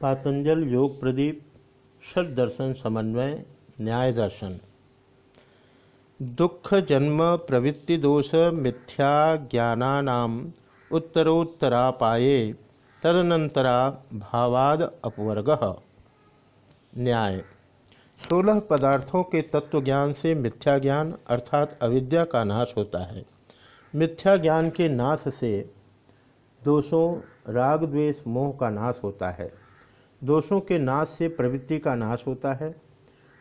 पातंजल योग प्रदीप षड दर्शन समन्वय, न्याय दर्शन। दुख, जन्म, प्रवृत्ति, दोष, मिथ्या, ज्ञानानाम, उत्तरोत्तरापाये, तदनंतरा भावाद अपवर्ग। न्याय। सोलह पदार्थों के तत्व ज्ञान से मिथ्या ज्ञान अर्थात अविद्या का नाश होता है। मिथ्या ज्ञान के नाश से दोषों, राग, द्वेष, मोह का नाश होता है। दोषों के नाश से प्रवृत्ति का नाश होता है।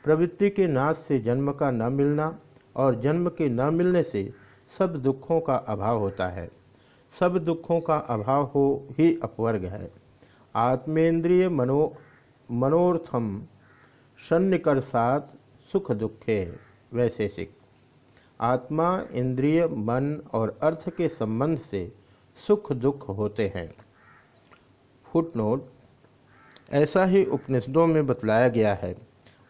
प्रवृत्ति के नाश से जन्म का न मिलना और जन्म के न मिलने से सब दुखों का अभाव होता है। सब दुखों का अभाव हो ही अपवर्ग है। आत्मेंद्रिय मनो, मनोर्थम सन्निकर साथ सुख दुखे वैशेषिक आत्मा, इंद्रिय, मन और अर्थ के संबंध से सुख दुख होते हैं। फुटनोट ऐसा ही उपनिषदों में बतलाया गया है।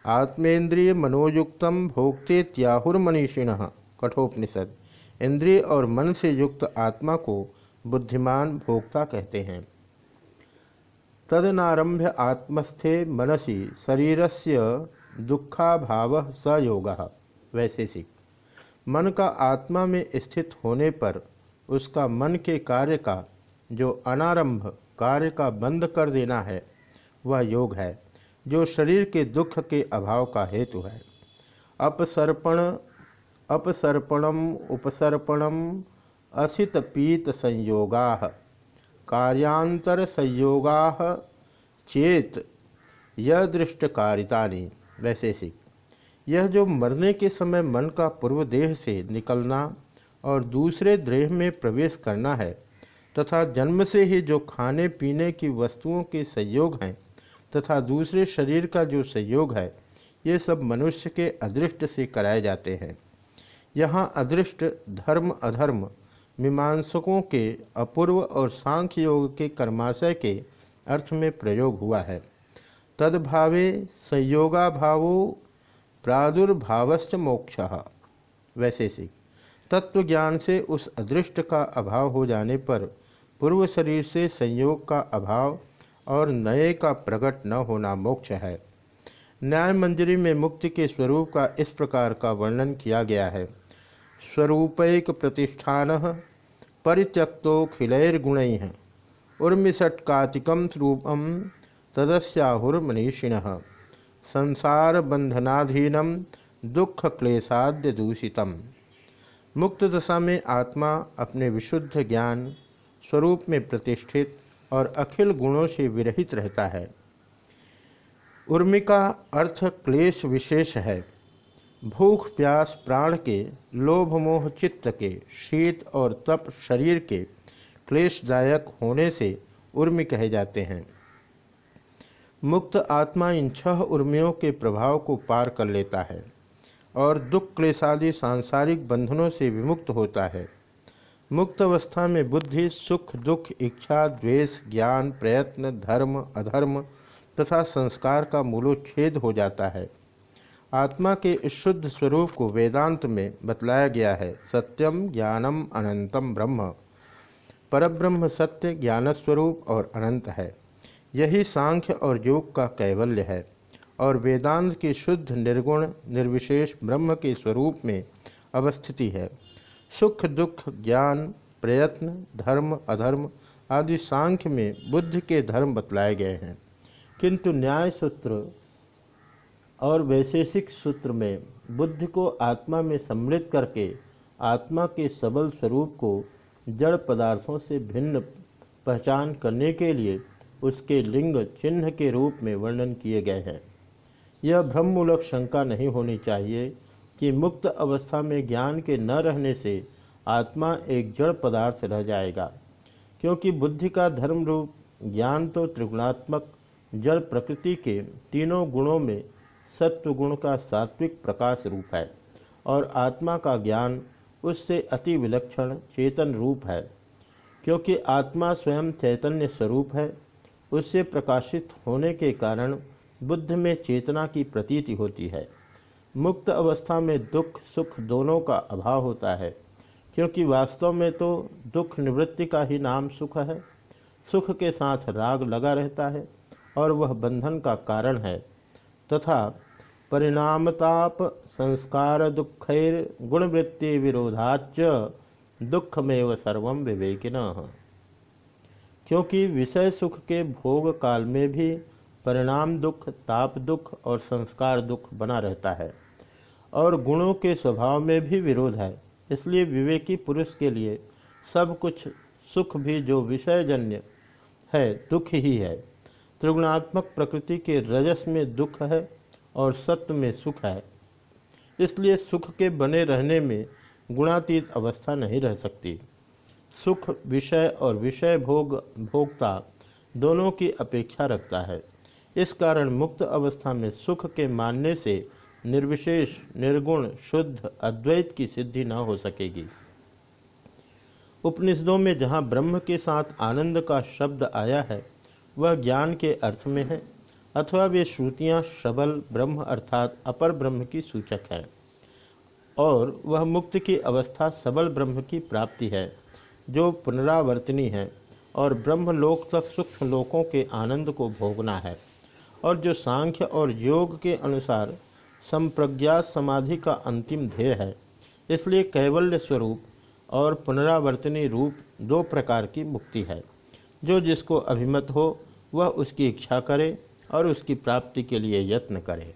आत्मेन्द्रिय मनोयुक्तम त्याहुर्मनीषिण कठोपनिषद। इंद्रिय और मन से युक्त आत्मा को बुद्धिमान भोक्ता कहते हैं। तदनारंभ्य आत्मस्थे मनसी शरीर शरीरस्य दुखाभाव सयोग वैशेषिक मन का आत्मा में स्थित होने पर उसका मन के कार्य का, जो अनारंभ कार्य का बंद कर देना है वह योग है, जो शरीर के दुख के अभाव का हेतु है। अपसर्पण, अपसर्पणम, उपसर्पणम, असित पीत संयोगा, कार्यांतर संयोगा, चेत यदृष्टकारिता वैशेषिक यह जो मरने के समय मन का पूर्व देह से निकलना और दूसरे देह में प्रवेश करना है, तथा जन्म से ही जो खाने पीने की वस्तुओं के संयोग हैं तथा दूसरे शरीर का जो संयोग है, ये सब मनुष्य के अदृष्ट से कराए जाते हैं। यहाँ अदृष्ट, धर्म अधर्म, मीमांसकों के अपूर्व और सांख्य योग के कर्माशय के अर्थ में प्रयोग हुआ है। तद्भावे संयोगाभावो प्रादुर्भावश्च मोक्ष। वैशेषिक तत्व ज्ञान से उस अदृष्ट का अभाव हो जाने पर पूर्व शरीर से संयोग का अभाव और नए का प्रकट न होना मोक्ष है। न्याय मंजरी में मुक्ति के स्वरूप का इस प्रकार का वर्णन किया गया है। स्वरूपैक प्रतिष्ठान परित्यक्तो खिलैर्गुण उर्मिषटकातिकम रूपम तदस्याहुर्मनीषिण संसार बंधनाधीनम दुख क्लेशाद्य दूषितम मुक्त दशा में आत्मा अपने विशुद्ध ज्ञान स्वरूप में प्रतिष्ठित और अखिल गुणों से विरहित रहता है। उर्मी का अर्थ क्लेश विशेष है। भूख, प्यास, प्राण के, लोभ, मोह, चित्त के, शीत और तप शरीर के क्लेशदायक होने से उर्मी कहे जाते हैं। मुक्त आत्मा इन छह उर्मियों के प्रभाव को पार कर लेता है और दुख, क्लेशादि सांसारिक बंधनों से विमुक्त होता है। मुक्त अवस्था में बुद्धि, सुख, दुख, इच्छा, द्वेष, ज्ञान, प्रयत्न, धर्म, अधर्म तथा संस्कार का मूलोच्छेद हो जाता है। आत्मा के इस शुद्ध स्वरूप को वेदांत में बतलाया गया है, सत्यम ज्ञानम अनंतम ब्रह्म। परब्रह्म सत्य ज्ञान स्वरूप और अनंत है। यही सांख्य और योग का कैवल्य है और वेदांत की शुद्ध, निर्गुण, निर्विशेष ब्रह्म के स्वरूप में अवस्थिति है। सुख, दुख, ज्ञान, प्रयत्न, धर्म, अधर्म आदि सांख्य में बुद्ध के धर्म बतलाए गए हैं। किंतु न्याय सूत्र और वैशेषिक सूत्र में बुद्ध को आत्मा में सम्मिलित करके आत्मा के सबल स्वरूप को जड़ पदार्थों से भिन्न पहचान करने के लिए उसके लिंग चिन्ह के रूप में वर्णन किए गए हैं। यह भ्रममूलक शंका नहीं होनी चाहिए कि मुक्त अवस्था में ज्ञान के न रहने से आत्मा एक जड़ पदार्थ रह जाएगा। क्योंकि बुद्धि का धर्म रूप, ज्ञान तो त्रिगुणात्मक, जड़ प्रकृति के तीनों गुणों में सत्व गुण का सात्विक प्रकाश रूप है और आत्मा का ज्ञान उससे अति विलक्षण, चेतन रूप है। क्योंकि आत्मा स्वयं चैतन्य स्वरूप है, उससे प्रकाशित होने के कारण बुद्ध में चेतना की प्रतीति होती है। मुक्त अवस्था में दुख, सुख दोनों का अभाव होता है, क्योंकि वास्तव में तो दुख निवृत्ति का ही नाम सुख है। सुख के साथ राग लगा रहता है और वह बंधन का कारण है, तथा परिणामताप, संस्कार दुखैर गुणवृत्ति विरोधाच दुखमेव सर्व विवेकिन। क्योंकि विषय सुख के भोग काल में भी परिणाम दुख, ताप दुख और संस्कार दुख बना रहता है। और गुणों के स्वभाव में भी विरोध है। इसलिए विवेकी पुरुष के लिए सब कुछ सुख भी जो विषयजन्य है, दुख ही है। त्रिगुणात्मक प्रकृति के रजस में दुख है और सत्व में सुख है। इसलिए सुख के बने रहने में गुणातीत अवस्था नहीं रह सकती। सुख, विषय और विषय भोग भोक्ता दोनों की अपेक्षा रखता है। इस कारण मुक्त अवस्था में सुख के मानने से निर्विशेष, निर्गुण, शुद्ध, अद्वैत की सिद्धि न हो सकेगी। उपनिषदों में जहाँ ब्रह्म के साथ आनंद का शब्द आया है, वह ज्ञान के अर्थ में है, अथवा वे श्रुतियाँ सबल ब्रह्म अर्थात अपर ब्रह्म की सूचक है, और वह मुक्त की अवस्था सबल ब्रह्म की प्राप्ति है, जो पुनरावर्तनी है, और ब्रह्मलोक तक सूक्ष्म लोकों के आनंद को भोगना है, और जो सांख्य और योग के अनुसार संप्रज्ञात समाधि का अंतिम ध्येय है। इसलिए कैवल्य स्वरूप और पुनरावर्तनी रूप दो प्रकार की मुक्ति है। जो जिसको अभिमत हो, वह उसकी इच्छा करे और उसकी प्राप्ति के लिए यत्न करे।